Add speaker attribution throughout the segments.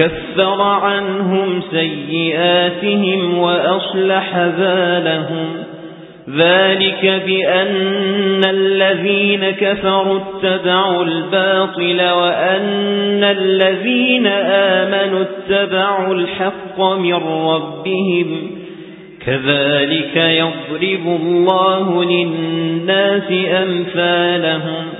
Speaker 1: كفر عنهم سيئاتهم وأصلح بالهم. ذلك بأن الذين كفروا اتبعوا الباطل وأن الذين آمنوا اتبعوا الحق من ربهم. كذلك يضرب الله للناس أمثالهم.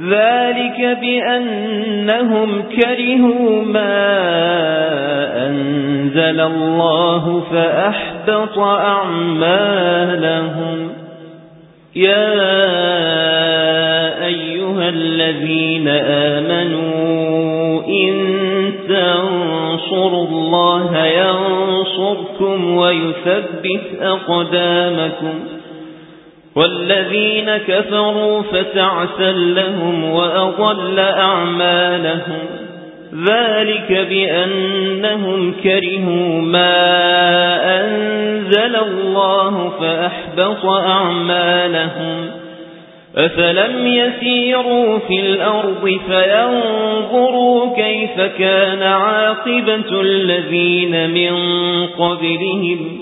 Speaker 1: ذلك بأنهم كرهوا ما أنزل الله فأحبط أعمالهم. يا أيها الذين آمنوا إن تنصروا الله ينصركم ويثبت أقدامكم. والذين كفروا فتعسا لهم وأضل أعمالهم. ذلك بأنهم كرهوا ما أنزل الله فأحبط أعمالهم. أفلم يسيروا في الأرض فينظروا كيف كان عاقبة الذين من قبلهم.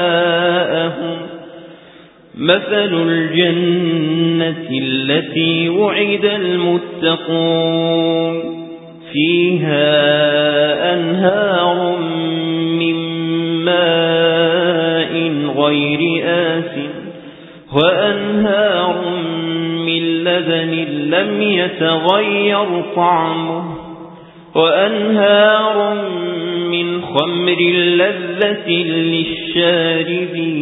Speaker 1: مثل الجنة التي وعد المتقون فيها أنهار من ماء غير آس وأنهار من لذن لم يتغير طعمه وأنهار من خمر لذة للشاربين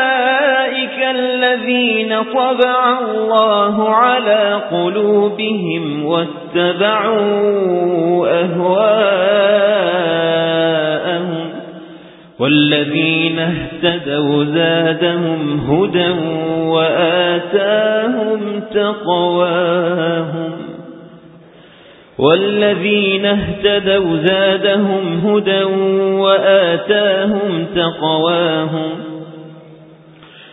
Speaker 1: الذين طبع الله على قلوبهم واتبعوا أهواءهم والذين اهتدوا زادهم هدى وآتاهم تقواهم والذين اهتدوا زادهم هدى وآتاهم تقواهم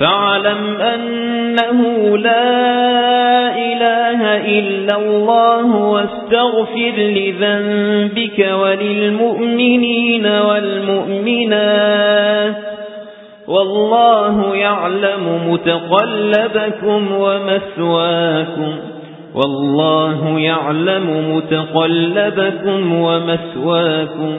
Speaker 1: فاعلم أنه لا إله إلا الله واستغفر لذنبك وللمؤمنين والمؤمنات والله يعلم متقلبكم ومثواكم والله يعلم متقلبكم ومثواكم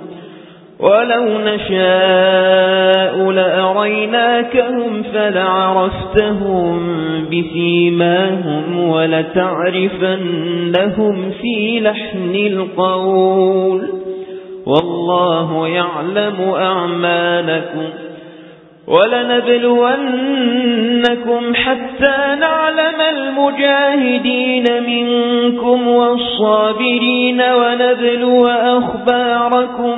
Speaker 1: ولو نشاء لأريناكهم فلعرفتهم بسيماهم ولتعرفنهم في لحن القول والله يعلم أعمالكم ولنبلونكم حتى نعلم المجاهدين منكم والصابرين ونبلو أخباركم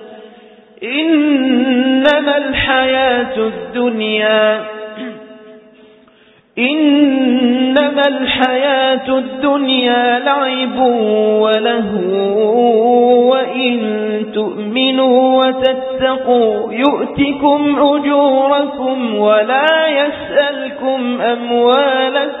Speaker 1: إنما الحياة الدنيا. إنما الحياة الدنيا لعب وله وإن تؤمنوا وتتقوا يؤتكم أجوركم ولا يسألكم أموالكم